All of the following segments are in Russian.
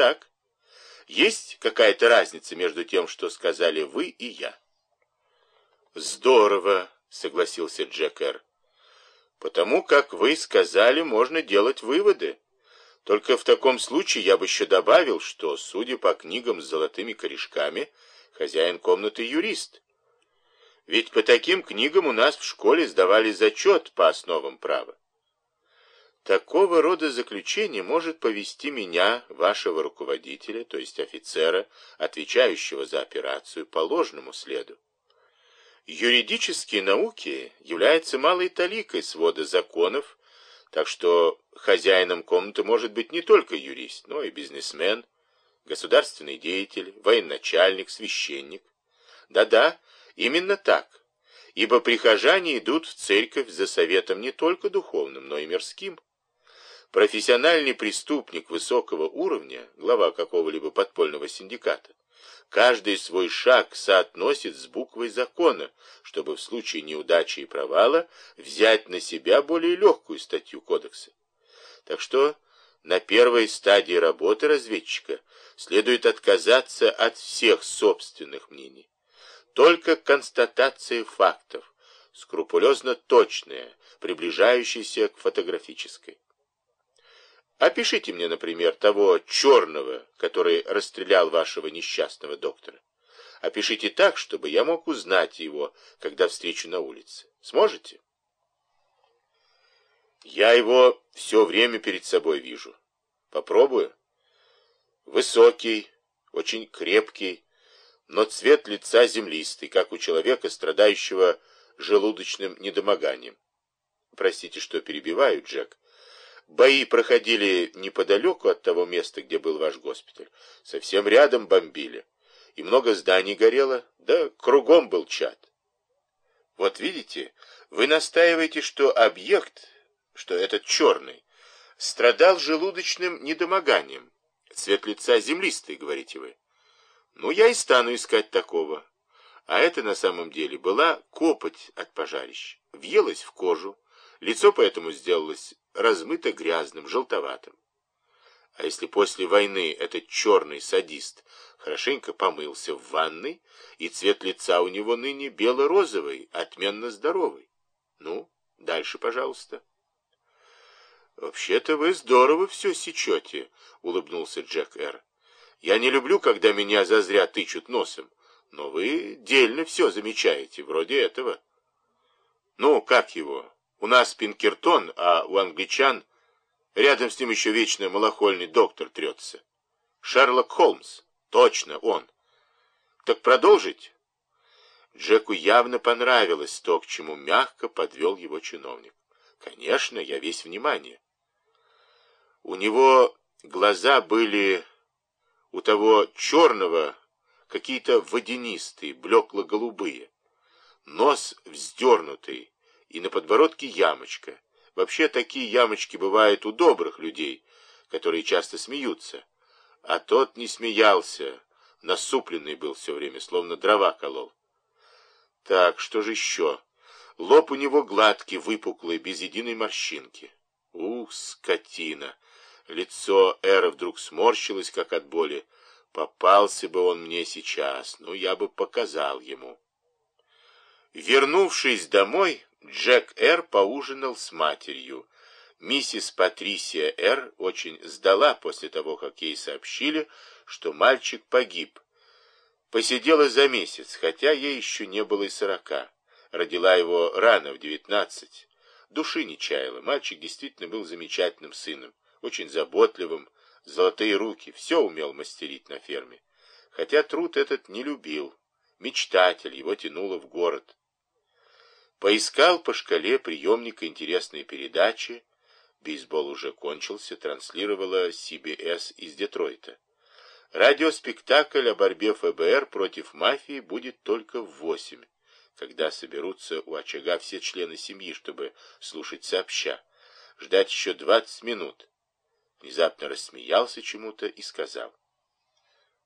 так. Есть какая-то разница между тем, что сказали вы и я? Здорово, согласился Джек Эр. Потому как вы сказали, можно делать выводы. Только в таком случае я бы еще добавил, что, судя по книгам с золотыми корешками, хозяин комнаты юрист. Ведь по таким книгам у нас в школе сдавали зачет по основам права. Такого рода заключение может повести меня, вашего руководителя, то есть офицера, отвечающего за операцию, по ложному следу. Юридические науки являются малой таликой свода законов, так что хозяином комнаты может быть не только юрист, но и бизнесмен, государственный деятель, военачальник, священник. Да-да, именно так, ибо прихожане идут в церковь за советом не только духовным, но и мирским. Профессиональный преступник высокого уровня, глава какого-либо подпольного синдиката, каждый свой шаг соотносит с буквой закона, чтобы в случае неудачи и провала взять на себя более легкую статью кодекса. Так что на первой стадии работы разведчика следует отказаться от всех собственных мнений. Только констатация фактов, скрупулезно точная, приближающаяся к фотографической. Опишите мне, например, того черного, который расстрелял вашего несчастного доктора. Опишите так, чтобы я мог узнать его, когда встречу на улице. Сможете? Я его все время перед собой вижу. Попробую. Высокий, очень крепкий, но цвет лица землистый, как у человека, страдающего желудочным недомоганием. Простите, что перебиваю, Джек. Бои проходили неподалеку от того места, где был ваш госпиталь. Совсем рядом бомбили. И много зданий горело, да кругом был чад. Вот видите, вы настаиваете, что объект, что этот черный, страдал желудочным недомоганием. Цвет лица землистый, говорите вы. Ну, я и стану искать такого. А это на самом деле была копоть от пожарища. Въелась в кожу, лицо поэтому сделалось размыто грязным, желтоватым. А если после войны этот черный садист хорошенько помылся в ванной, и цвет лица у него ныне бело-розовый, отменно здоровый? Ну, дальше, пожалуйста. «Вообще-то вы здорово все сечете», — улыбнулся Джек Эр. «Я не люблю, когда меня зазря тычут носом, но вы дельно все замечаете, вроде этого». «Ну, как его? У нас Пинкертон, а у англичан рядом с ним еще вечно малохольный доктор трется. Шерлок Холмс. Точно, он. Так продолжить? Джеку явно понравилось то, к чему мягко подвел его чиновник. Конечно, я весь внимание. У него глаза были у того черного какие-то водянистые, блекло-голубые. Нос вздернутый, и на подбородке ямочка. Вообще такие ямочки бывают у добрых людей, которые часто смеются. А тот не смеялся, насупленный был все время, словно дрова колол. Так, что же еще? Лоб у него гладкий, выпуклый, без единой морщинки. Ух, скотина! Лицо Эра вдруг сморщилось, как от боли. Попался бы он мне сейчас, ну, я бы показал ему. Вернувшись домой, Джек Р. поужинал с матерью. Миссис Патрисия Р. очень сдала после того, как ей сообщили, что мальчик погиб. Посидела за месяц, хотя ей еще не было и сорока. Родила его рано, в девятнадцать. Души не чаяла. Мальчик действительно был замечательным сыном, очень заботливым, золотые руки, все умел мастерить на ферме. Хотя труд этот не любил. Мечтатель, его тянуло в город. Поискал по шкале приемника интересные передачи. Бейсбол уже кончился, транслировала CBS из Детройта. Радиоспектакль о борьбе ФБР против мафии будет только в восемь, когда соберутся у очага все члены семьи, чтобы слушать сообща. Ждать еще двадцать минут. Внезапно рассмеялся чему-то и сказал.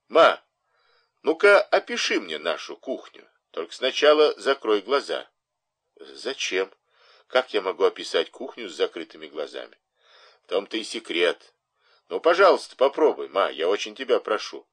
«Ма, ну-ка опиши мне нашу кухню, только сначала закрой глаза». Зачем? Как я могу описать кухню с закрытыми глазами? В том-то и секрет. Ну, пожалуйста, попробуй, ма, я очень тебя прошу.